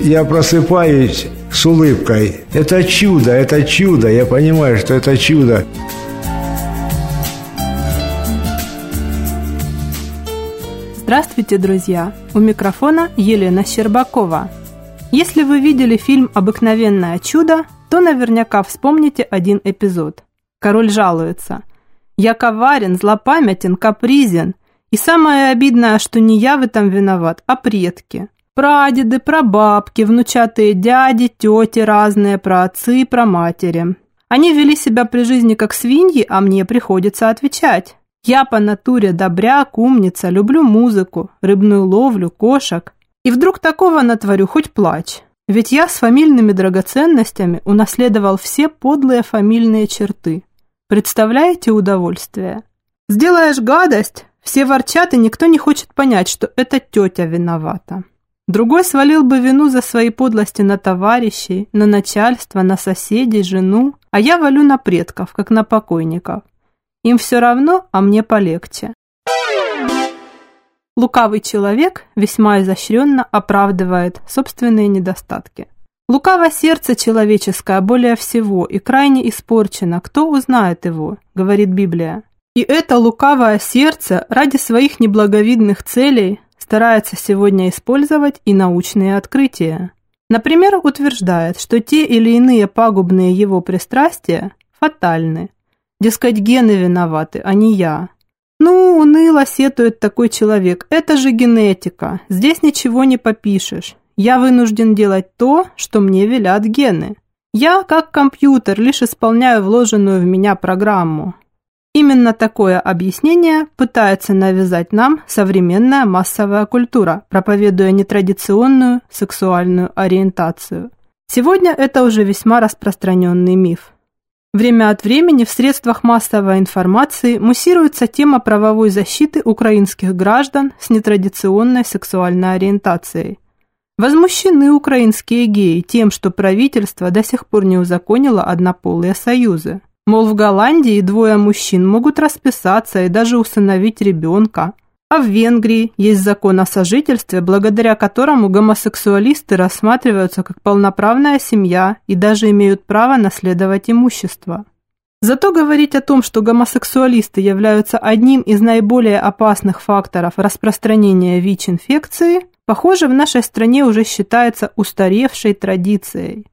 Я просыпаюсь с улыбкой. Это чудо, это чудо. Я понимаю, что это чудо. Здравствуйте, друзья! У микрофона Елена Щербакова. Если вы видели фильм «Обыкновенное чудо», то наверняка вспомните один эпизод. Король жалуется. «Я коварен, злопамятен, капризен, и самое обидное, что не я в этом виноват, а предки. Прадеды, прабабки, внучатые дяди, тети разные, праотцы праматери. Они вели себя при жизни как свиньи, а мне приходится отвечать. Я по натуре добряк, умница, люблю музыку, рыбную ловлю, кошек. И вдруг такого натворю, хоть плачь. Ведь я с фамильными драгоценностями унаследовал все подлые фамильные черты. Представляете удовольствие? Сделаешь гадость, все ворчат, и никто не хочет понять, что это тетя виновата. Другой свалил бы вину за свои подлости на товарищей, на начальство, на соседей, жену, а я валю на предков, как на покойников. Им все равно, а мне полегче. Лукавый человек весьма изощренно оправдывает собственные недостатки. Лукаво сердце человеческое более всего и крайне испорчено, кто узнает его, говорит Библия. И это лукавое сердце ради своих неблаговидных целей старается сегодня использовать и научные открытия. Например, утверждает, что те или иные пагубные его пристрастия фатальны. Дескать, гены виноваты, а не я. Ну, уныло сетует такой человек. Это же генетика. Здесь ничего не попишешь. Я вынужден делать то, что мне велят гены. Я, как компьютер, лишь исполняю вложенную в меня программу. Именно такое объяснение пытается навязать нам современная массовая культура, проповедуя нетрадиционную сексуальную ориентацию. Сегодня это уже весьма распространенный миф. Время от времени в средствах массовой информации муссируется тема правовой защиты украинских граждан с нетрадиционной сексуальной ориентацией. Возмущены украинские геи тем, что правительство до сих пор не узаконило однополые союзы. Мол, в Голландии двое мужчин могут расписаться и даже усыновить ребенка – а в Венгрии есть закон о сожительстве, благодаря которому гомосексуалисты рассматриваются как полноправная семья и даже имеют право наследовать имущество. Зато говорить о том, что гомосексуалисты являются одним из наиболее опасных факторов распространения ВИЧ-инфекции, похоже, в нашей стране уже считается устаревшей традицией.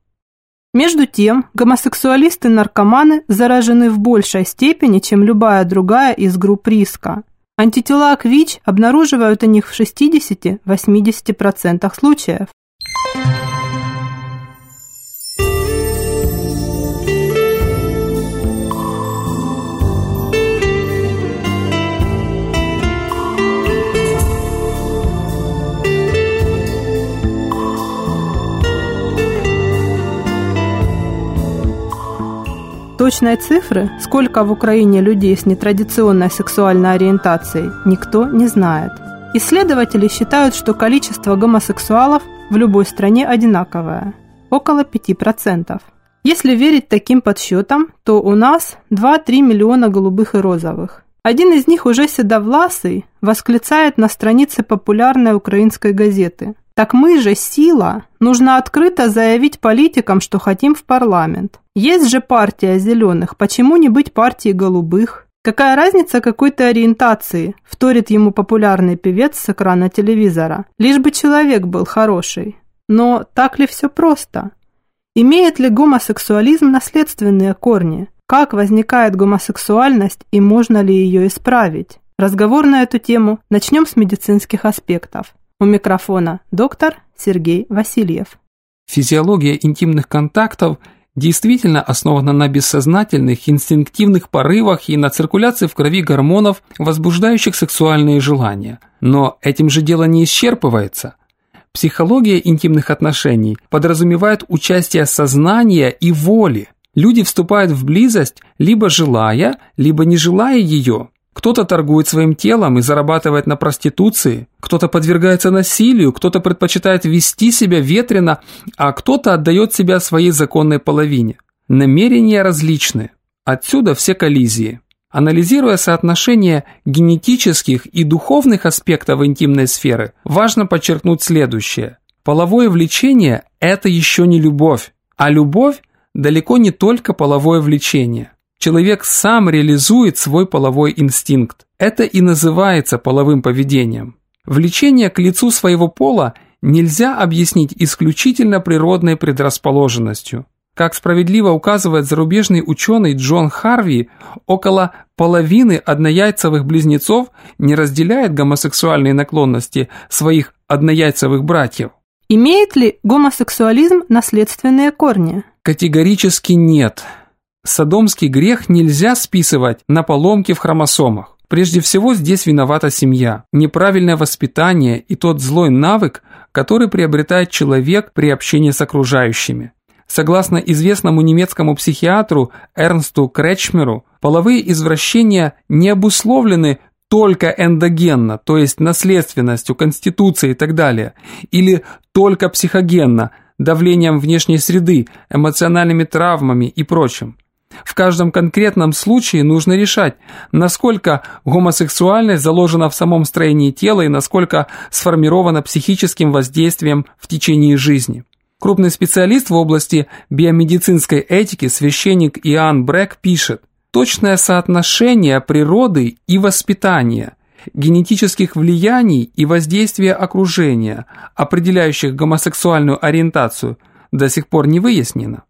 Между тем, гомосексуалисты-наркоманы заражены в большей степени, чем любая другая из групп риска – Антитела к ВИЧ обнаруживают у них в 60-80% случаев. Точной цифры, сколько в Украине людей с нетрадиционной сексуальной ориентацией, никто не знает. Исследователи считают, что количество гомосексуалов в любой стране одинаковое – около 5%. Если верить таким подсчетам, то у нас 2-3 миллиона голубых и розовых. Один из них уже седовласый восклицает на странице популярной украинской газеты. Так мы же сила. Нужно открыто заявить политикам, что хотим в парламент. Есть же партия зеленых, почему не быть партией голубых? Какая разница какой-то ориентации, вторит ему популярный певец с экрана телевизора. Лишь бы человек был хороший. Но так ли все просто? Имеет ли гомосексуализм наследственные корни? Как возникает гомосексуальность и можно ли ее исправить? Разговор на эту тему начнем с медицинских аспектов. У микрофона доктор Сергей Васильев. Физиология интимных контактов действительно основана на бессознательных, инстинктивных порывах и на циркуляции в крови гормонов, возбуждающих сексуальные желания. Но этим же дело не исчерпывается. Психология интимных отношений подразумевает участие сознания и воли. Люди вступают в близость, либо желая, либо не желая ее. Кто-то торгует своим телом и зарабатывает на проституции, кто-то подвергается насилию, кто-то предпочитает вести себя ветрено, а кто-то отдает себя своей законной половине. Намерения различны. Отсюда все коллизии. Анализируя соотношение генетических и духовных аспектов интимной сферы, важно подчеркнуть следующее. Половое влечение – это еще не любовь, а любовь – далеко не только половое влечение. Человек сам реализует свой половой инстинкт. Это и называется половым поведением. Влечение к лицу своего пола нельзя объяснить исключительно природной предрасположенностью. Как справедливо указывает зарубежный ученый Джон Харви, около половины однояйцевых близнецов не разделяет гомосексуальные наклонности своих однояйцевых братьев. Имеет ли гомосексуализм наследственные корни? Категорически нет – Содомский грех нельзя списывать на поломки в хромосомах. Прежде всего здесь виновата семья, неправильное воспитание и тот злой навык, который приобретает человек при общении с окружающими. Согласно известному немецкому психиатру Эрнсту Кречмеру, половые извращения не обусловлены только эндогенно, то есть наследственностью, конституцией и так далее, или только психогенно, давлением внешней среды, эмоциональными травмами и прочим. В каждом конкретном случае нужно решать, насколько гомосексуальность заложена в самом строении тела и насколько сформирована психическим воздействием в течение жизни. Крупный специалист в области биомедицинской этики, священник Иоанн Брэк пишет, точное соотношение природы и воспитания, генетических влияний и воздействия окружения, определяющих гомосексуальную ориентацию, до сих пор не выяснено.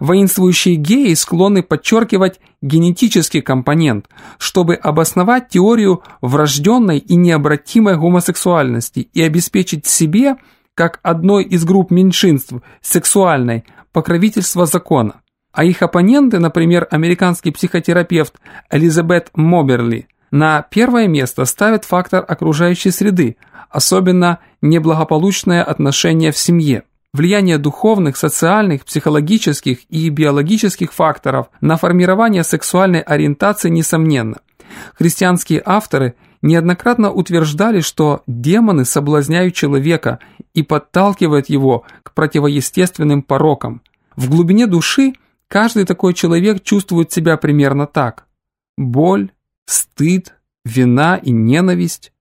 Воинствующие геи склонны подчеркивать генетический компонент, чтобы обосновать теорию врожденной и необратимой гомосексуальности и обеспечить себе, как одной из групп меньшинств, сексуальной, покровительство закона. А их оппоненты, например, американский психотерапевт Элизабет Моберли, на первое место ставят фактор окружающей среды, особенно неблагополучное отношение в семье. Влияние духовных, социальных, психологических и биологических факторов на формирование сексуальной ориентации несомненно. Христианские авторы неоднократно утверждали, что демоны соблазняют человека и подталкивают его к противоестественным порокам. В глубине души каждый такой человек чувствует себя примерно так. Боль, стыд, вина и ненависть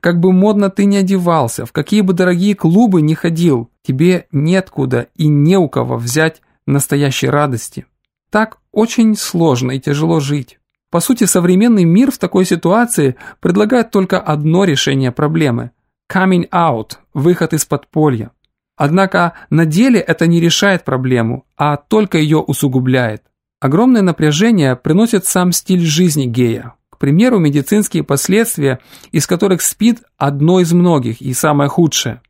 как бы модно ты ни одевался, в какие бы дорогие клубы ни ходил, тебе неоткуда и не у кого взять настоящей радости. Так очень сложно и тяжело жить. По сути, современный мир в такой ситуации предлагает только одно решение проблемы – coming out, выход из подполья. Однако на деле это не решает проблему, а только ее усугубляет. Огромное напряжение приносит сам стиль жизни гея, примеру, медицинские последствия, из которых СПИД одно из многих и самое худшее.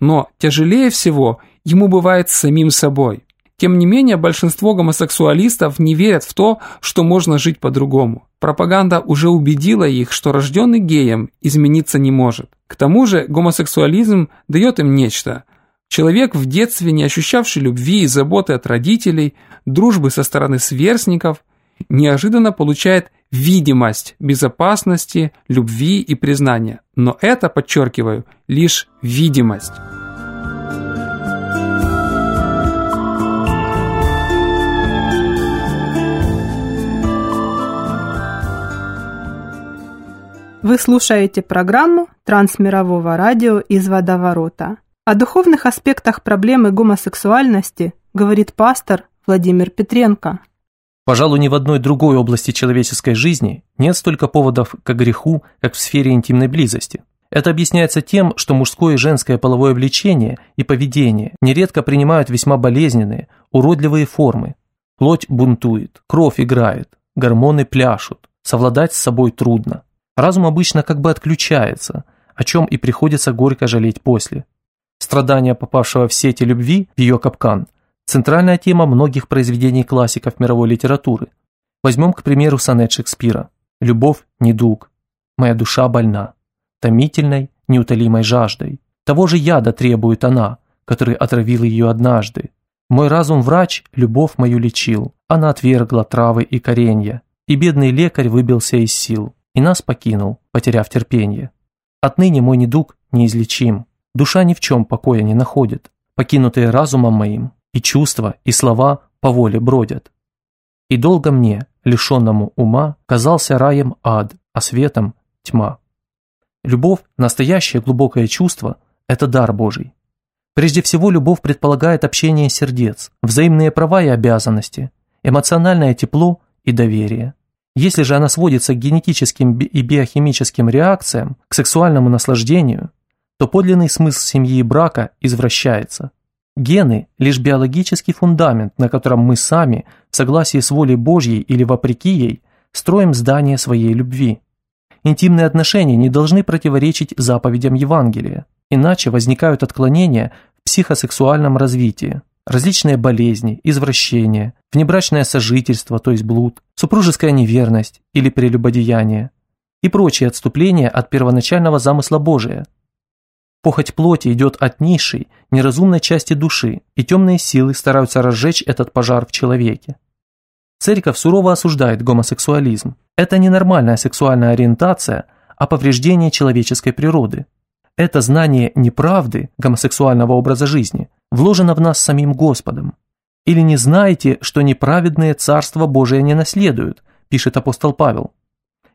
Но тяжелее всего ему бывает с самим собой. Тем не менее, большинство гомосексуалистов не верят в то, что можно жить по-другому. Пропаганда уже убедила их, что рожденный геем измениться не может. К тому же гомосексуализм дает им нечто. Человек в детстве, не ощущавший любви и заботы от родителей, дружбы со стороны сверстников, неожиданно получает видимость безопасности, любви и признания. Но это, подчеркиваю, лишь видимость. Вы слушаете программу Трансмирового радио из водоворота. О духовных аспектах проблемы гомосексуальности говорит пастор Владимир Петренко. Пожалуй, ни в одной другой области человеческой жизни нет столько поводов к греху, как в сфере интимной близости. Это объясняется тем, что мужское и женское половое влечение и поведение нередко принимают весьма болезненные, уродливые формы. Плоть бунтует, кровь играет, гормоны пляшут, совладать с собой трудно. Разум обычно как бы отключается, о чем и приходится горько жалеть после. Страдания попавшего в сети любви в ее капкан – центральная тема многих произведений классиков мировой литературы. Возьмем, к примеру, сонет Шекспира. «Любовь – недуг, моя душа больна» томительной, неутолимой жаждой. Того же яда требует она, который отравил ее однажды. Мой разум врач любовь мою лечил, она отвергла травы и коренья, и бедный лекарь выбился из сил, и нас покинул, потеряв терпение. Отныне мой недуг неизлечим, душа ни в чем покоя не находит, покинутые разумом моим, и чувства, и слова по воле бродят. И долго мне, лишенному ума, казался раем ад, а светом тьма. Любовь, настоящее глубокое чувство – это дар Божий. Прежде всего, любовь предполагает общение сердец, взаимные права и обязанности, эмоциональное тепло и доверие. Если же она сводится к генетическим и биохимическим реакциям, к сексуальному наслаждению, то подлинный смысл семьи и брака извращается. Гены – лишь биологический фундамент, на котором мы сами, в согласии с волей Божьей или вопреки ей, строим здание своей любви. Интимные отношения не должны противоречить заповедям Евангелия, иначе возникают отклонения в психосексуальном развитии, различные болезни, извращения, внебрачное сожительство, то есть блуд, супружеская неверность или прелюбодеяние и прочие отступления от первоначального замысла Божия. Похоть плоти идет от низшей, неразумной части души, и темные силы стараются разжечь этот пожар в человеке. Церковь сурово осуждает гомосексуализм. Это не нормальная сексуальная ориентация, а повреждение человеческой природы. Это знание неправды гомосексуального образа жизни вложено в нас самим Господом. Или не знаете, что неправедные Царство Божие не наследуют, пишет апостол Павел.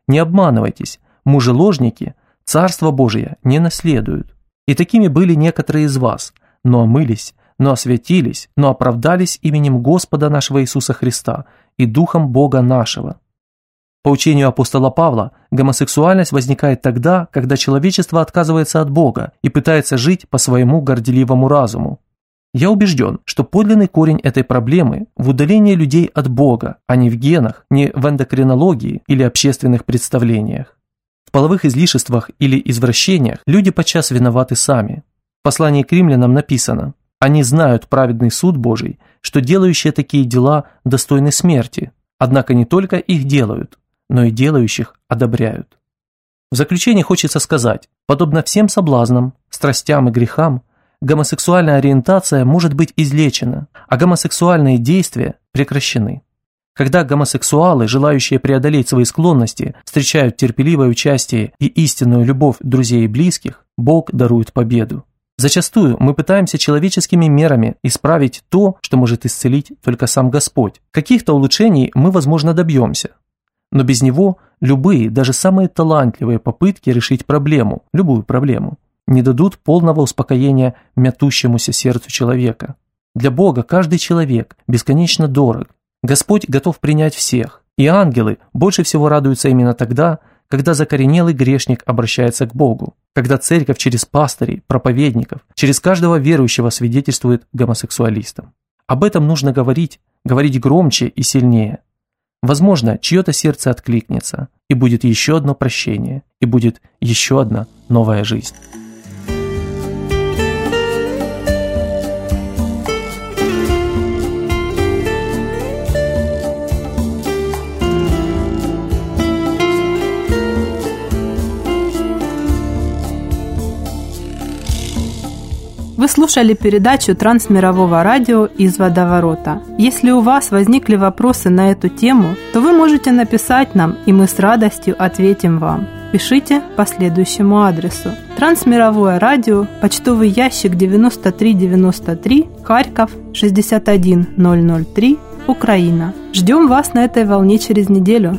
Не обманывайтесь, мужеложники Царство Божие не наследуют. И такими были некоторые из вас, но омылись, но освятились, но оправдались именем Господа нашего Иисуса Христа и Духом Бога нашего. По учению апостола Павла, гомосексуальность возникает тогда, когда человечество отказывается от Бога и пытается жить по своему горделивому разуму. Я убежден, что подлинный корень этой проблемы в удалении людей от Бога, а не в генах, не в эндокринологии или общественных представлениях. В половых излишествах или извращениях люди подчас виноваты сами. В послании к римлянам написано «Они знают праведный суд Божий, что делающие такие дела достойны смерти, однако не только их делают, но и делающих одобряют. В заключение хочется сказать, подобно всем соблазнам, страстям и грехам, гомосексуальная ориентация может быть излечена, а гомосексуальные действия прекращены. Когда гомосексуалы, желающие преодолеть свои склонности, встречают терпеливое участие и истинную любовь друзей и близких, Бог дарует победу. Зачастую мы пытаемся человеческими мерами исправить то, что может исцелить только сам Господь. Каких-то улучшений мы, возможно, добьемся, но без него любые, даже самые талантливые попытки решить проблему, любую проблему, не дадут полного успокоения мятущемуся сердцу человека. Для Бога каждый человек бесконечно дорог. Господь готов принять всех, и ангелы больше всего радуются именно тогда, когда закоренелый грешник обращается к Богу, когда церковь через пастырей, проповедников, через каждого верующего свидетельствует гомосексуалистам. Об этом нужно говорить, говорить громче и сильнее. Возможно, чье-то сердце откликнется, и будет еще одно прощение, и будет еще одна новая жизнь. Вы слушали передачу Трансмирового радио из водоворота. Если у вас возникли вопросы на эту тему, то вы можете написать нам, и мы с радостью ответим вам. Пишите по следующему адресу. Трансмировое радио, почтовый ящик 9393, Харьков 61003, Украина. Ждем вас на этой волне через неделю.